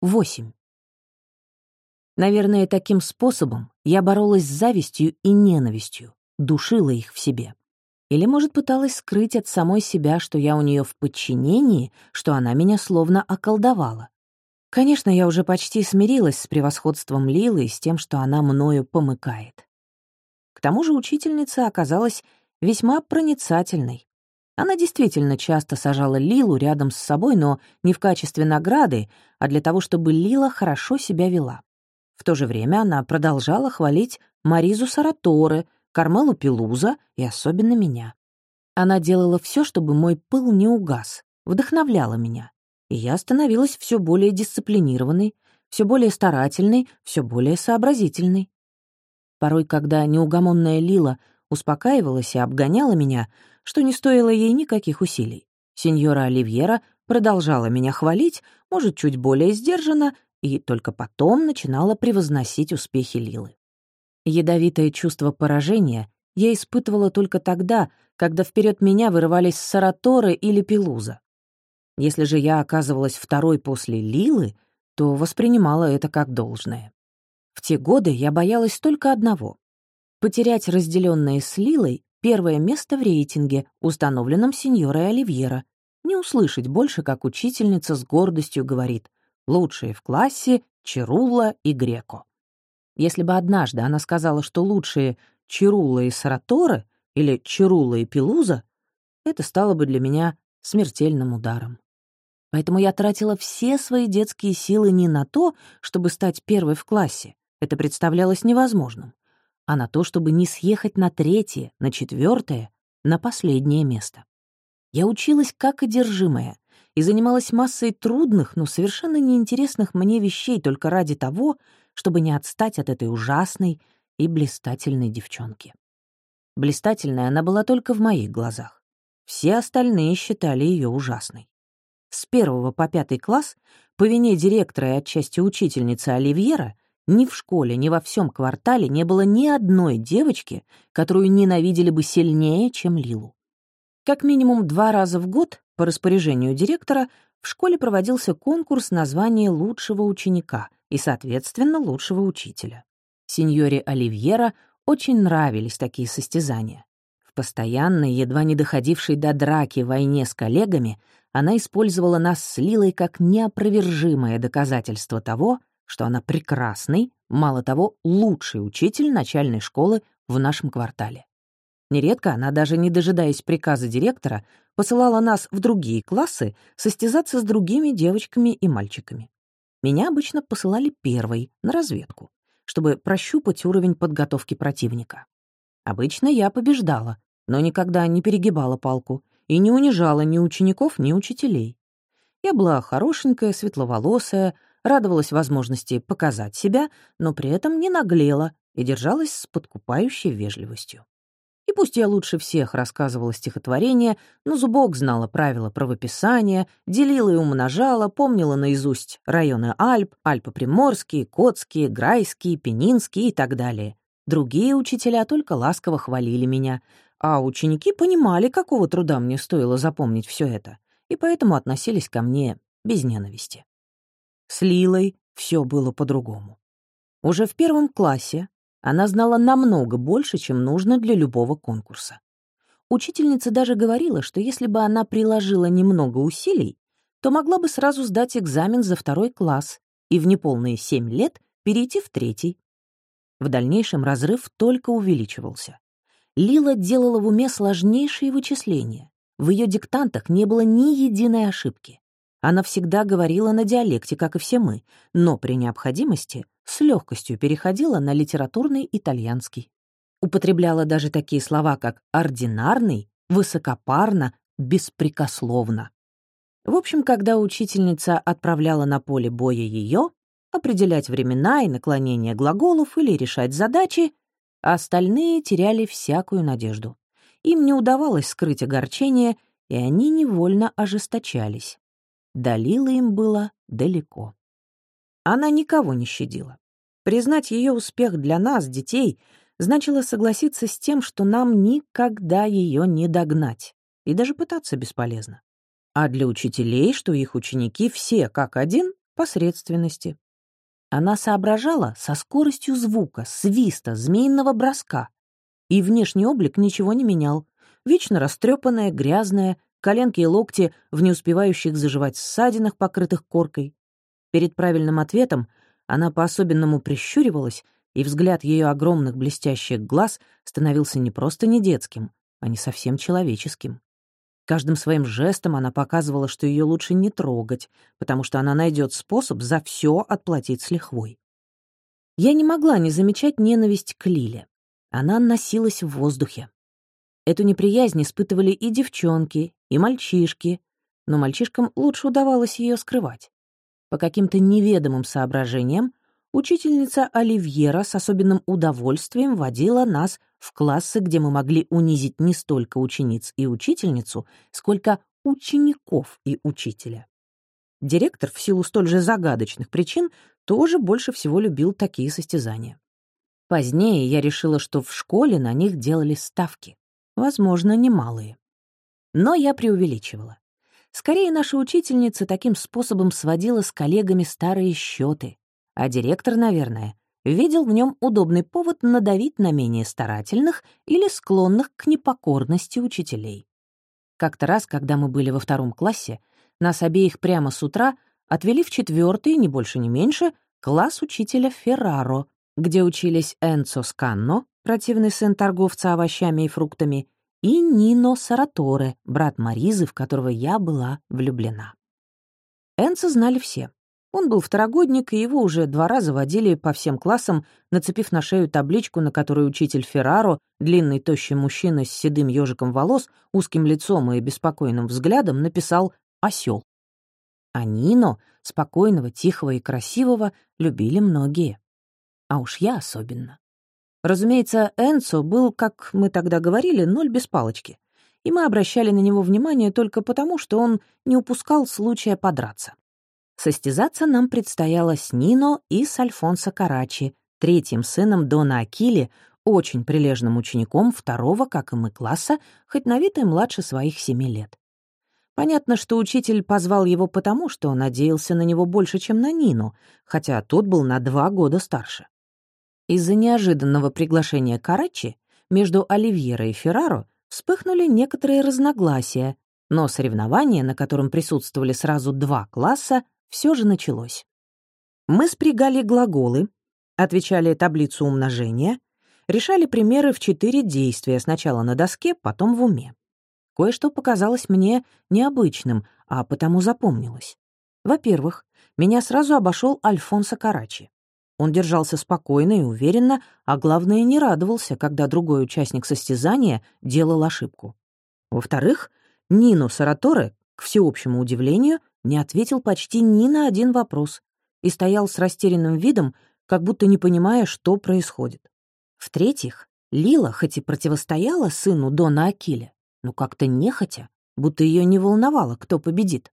Восемь. Наверное, таким способом я боролась с завистью и ненавистью, душила их в себе. Или, может, пыталась скрыть от самой себя, что я у нее в подчинении, что она меня словно околдовала. Конечно, я уже почти смирилась с превосходством Лилы и с тем, что она мною помыкает. К тому же учительница оказалась весьма проницательной. Она действительно часто сажала Лилу рядом с собой, но не в качестве награды, а для того, чтобы Лила хорошо себя вела. В то же время она продолжала хвалить Маризу Сараторе, Кармелу Пелуза и особенно меня. Она делала все, чтобы мой пыл не угас, вдохновляла меня. И я становилась все более дисциплинированной, все более старательной, все более сообразительной. Порой, когда неугомонная Лила успокаивалась и обгоняла меня, что не стоило ей никаких усилий. Сеньора Оливьера продолжала меня хвалить, может, чуть более сдержанно, и только потом начинала превозносить успехи Лилы. Ядовитое чувство поражения я испытывала только тогда, когда вперед меня вырывались Сараторы или Пелуза. Если же я оказывалась второй после Лилы, то воспринимала это как должное. В те годы я боялась только одного — потерять разделенное с Лилой первое место в рейтинге, установленном сеньорой Оливьера, не услышать больше, как учительница с гордостью говорит «лучшие в классе Чирула и Греко». Если бы однажды она сказала, что лучшие Чирула и Сараторе или Чирула и Пелуза, это стало бы для меня смертельным ударом. Поэтому я тратила все свои детские силы не на то, чтобы стать первой в классе, это представлялось невозможным, а на то, чтобы не съехать на третье, на четвертое, на последнее место. Я училась как одержимая и занималась массой трудных, но совершенно неинтересных мне вещей только ради того, чтобы не отстать от этой ужасной и блистательной девчонки. Блистательная она была только в моих глазах. Все остальные считали ее ужасной. С первого по пятый класс, по вине директора и отчасти учительницы Оливьера, ни в школе, ни во всем квартале не было ни одной девочки, которую ненавидели бы сильнее, чем Лилу. Как минимум два раза в год, по распоряжению директора, в школе проводился конкурс на звание лучшего ученика и, соответственно, лучшего учителя. Сеньоре Оливьера очень нравились такие состязания. В постоянной, едва не доходившей до драки войне с коллегами, она использовала нас с Лилой как неопровержимое доказательство того, что она прекрасный, мало того, лучший учитель начальной школы в нашем квартале. Нередко она, даже не дожидаясь приказа директора, посылала нас в другие классы состязаться с другими девочками и мальчиками. Меня обычно посылали первой, на разведку, чтобы прощупать уровень подготовки противника. Обычно я побеждала, но никогда не перегибала палку и не унижала ни учеников, ни учителей. Я была хорошенькая, светловолосая, радовалась возможности показать себя, но при этом не наглела и держалась с подкупающей вежливостью. И пусть я лучше всех рассказывала стихотворения, но зубок знала правила правописания, делила и умножала, помнила наизусть районы Альп, Альпы Приморские, Котские, Грайские, Пенинские и так далее. Другие учителя только ласково хвалили меня, а ученики понимали, какого труда мне стоило запомнить все это, и поэтому относились ко мне без ненависти. С Лилой все было по-другому. Уже в первом классе она знала намного больше, чем нужно для любого конкурса. Учительница даже говорила, что если бы она приложила немного усилий, то могла бы сразу сдать экзамен за второй класс и в неполные семь лет перейти в третий. В дальнейшем разрыв только увеличивался. Лила делала в уме сложнейшие вычисления. В ее диктантах не было ни единой ошибки. Она всегда говорила на диалекте, как и все мы, но при необходимости с легкостью переходила на литературный итальянский. Употребляла даже такие слова, как «ординарный», «высокопарно», «беспрекословно». В общем, когда учительница отправляла на поле боя ее, определять времена и наклонения глаголов или решать задачи, остальные теряли всякую надежду. Им не удавалось скрыть огорчение, и они невольно ожесточались. Далила им было далеко. Она никого не щадила. Признать ее успех для нас, детей, значило согласиться с тем, что нам никогда ее не догнать, и даже пытаться бесполезно. А для учителей, что их ученики все как один посредственности. Она соображала со скоростью звука, свиста, змеиного броска. И внешний облик ничего не менял. Вечно растрепанная, грязная, коленки и локти в не успевающих заживать ссадинах, покрытых коркой. Перед правильным ответом она по-особенному прищуривалась, и взгляд ее огромных блестящих глаз становился не просто не детским, а не совсем человеческим. Каждым своим жестом она показывала, что ее лучше не трогать, потому что она найдет способ за все отплатить с лихвой. Я не могла не замечать ненависть к Лиле. Она носилась в воздухе. Эту неприязнь испытывали и девчонки, и мальчишки, но мальчишкам лучше удавалось ее скрывать. По каким-то неведомым соображениям учительница Оливьера с особенным удовольствием водила нас в классы, где мы могли унизить не столько учениц и учительницу, сколько учеников и учителя. Директор, в силу столь же загадочных причин, тоже больше всего любил такие состязания. Позднее я решила, что в школе на них делали ставки, возможно, немалые. Но я преувеличивала. Скорее, наша учительница таким способом сводила с коллегами старые счеты, а директор, наверное, видел в нем удобный повод надавить на менее старательных или склонных к непокорности учителей. Как-то раз, когда мы были во втором классе, нас обеих прямо с утра отвели в четвертый, не больше, не меньше, класс учителя Ферраро, где учились Энцо Сканно, противный сын торговца овощами и фруктами, и Нино Сараторе, брат Маризы, в которого я была влюблена. Энцо знали все. Он был второгодник, и его уже два раза водили по всем классам, нацепив на шею табличку, на которой учитель Ферраро, длинный тощий мужчина с седым ежиком волос, узким лицом и беспокойным взглядом, написал «осел». А Нино, спокойного, тихого и красивого, любили многие. А уж я особенно. Разумеется, Энцо был, как мы тогда говорили, ноль без палочки, и мы обращали на него внимание только потому, что он не упускал случая подраться. Состязаться нам предстояло с Нино и с Альфонсо Карачи, третьим сыном Дона Акили, очень прилежным учеником второго, как и мы, класса, хоть на вид и младше своих семи лет. Понятно, что учитель позвал его потому, что надеялся на него больше, чем на Нину, хотя тот был на два года старше. Из-за неожиданного приглашения Карачи между Оливьеро и Ферраро вспыхнули некоторые разногласия, но соревнование, на котором присутствовали сразу два класса, все же началось. Мы спрягали глаголы, отвечали таблицу умножения, решали примеры в четыре действия, сначала на доске, потом в уме. Кое-что показалось мне необычным, а потому запомнилось. Во-первых, меня сразу обошел Альфонсо Карачи. Он держался спокойно и уверенно, а главное, не радовался, когда другой участник состязания делал ошибку. Во-вторых, Нино Сараторе, к всеобщему удивлению, не ответил почти ни на один вопрос и стоял с растерянным видом, как будто не понимая, что происходит. В-третьих, Лила хоть и противостояла сыну Дона Акиля, но как-то нехотя, будто ее не волновало, кто победит.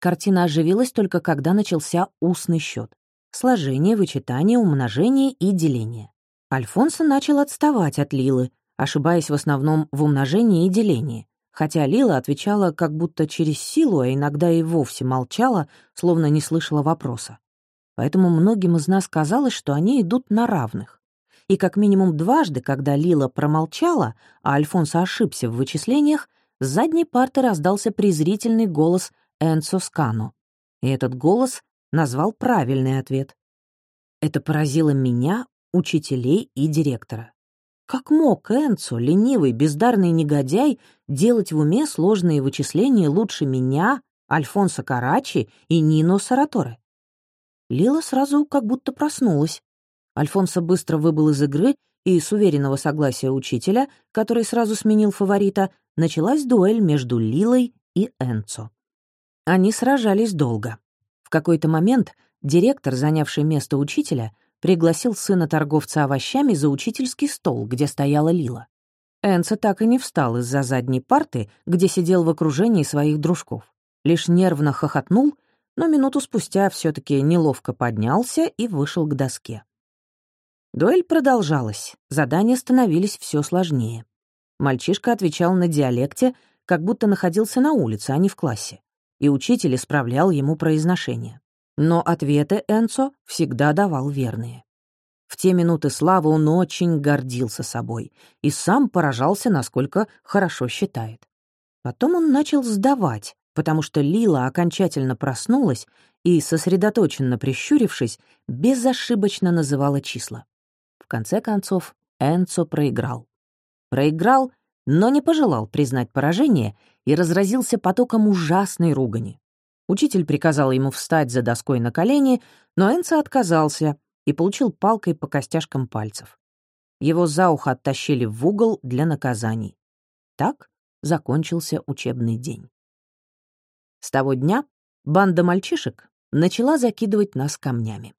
Картина оживилась только когда начался устный счет: Сложение, вычитание, умножение и деление. Альфонсо начал отставать от Лилы, ошибаясь в основном в умножении и делении, хотя Лила отвечала как будто через силу, а иногда и вовсе молчала, словно не слышала вопроса. Поэтому многим из нас казалось, что они идут на равных. И как минимум дважды, когда Лила промолчала, а Альфонсо ошибся в вычислениях, с задней парты раздался презрительный голос Энцо Скану. И этот голос назвал правильный ответ. Это поразило меня, учителей и директора. Как мог Энцо, ленивый, бездарный негодяй, делать в уме сложные вычисления лучше меня, Альфонсо Карачи и Нино Сараторе? Лила сразу как будто проснулась. Альфонсо быстро выбыл из игры, и с уверенного согласия учителя, который сразу сменил фаворита, началась дуэль между Лилой и Энцо. Они сражались долго. В какой-то момент директор, занявший место учителя, пригласил сына торговца овощами за учительский стол, где стояла Лила. Энце так и не встал из-за задней парты, где сидел в окружении своих дружков. Лишь нервно хохотнул, но минуту спустя все таки неловко поднялся и вышел к доске. Дуэль продолжалась, задания становились все сложнее. Мальчишка отвечал на диалекте, как будто находился на улице, а не в классе, и учитель исправлял ему произношение. Но ответы Энцо всегда давал верные. В те минуты славы он очень гордился собой и сам поражался, насколько хорошо считает. Потом он начал сдавать, потому что Лила окончательно проснулась и, сосредоточенно прищурившись, безошибочно называла числа. В конце концов, Энцо проиграл. Проиграл, но не пожелал признать поражение и разразился потоком ужасной ругани. Учитель приказал ему встать за доской на колени, но Энцо отказался и получил палкой по костяшкам пальцев. Его за ухо оттащили в угол для наказаний. Так закончился учебный день. С того дня банда мальчишек начала закидывать нас камнями.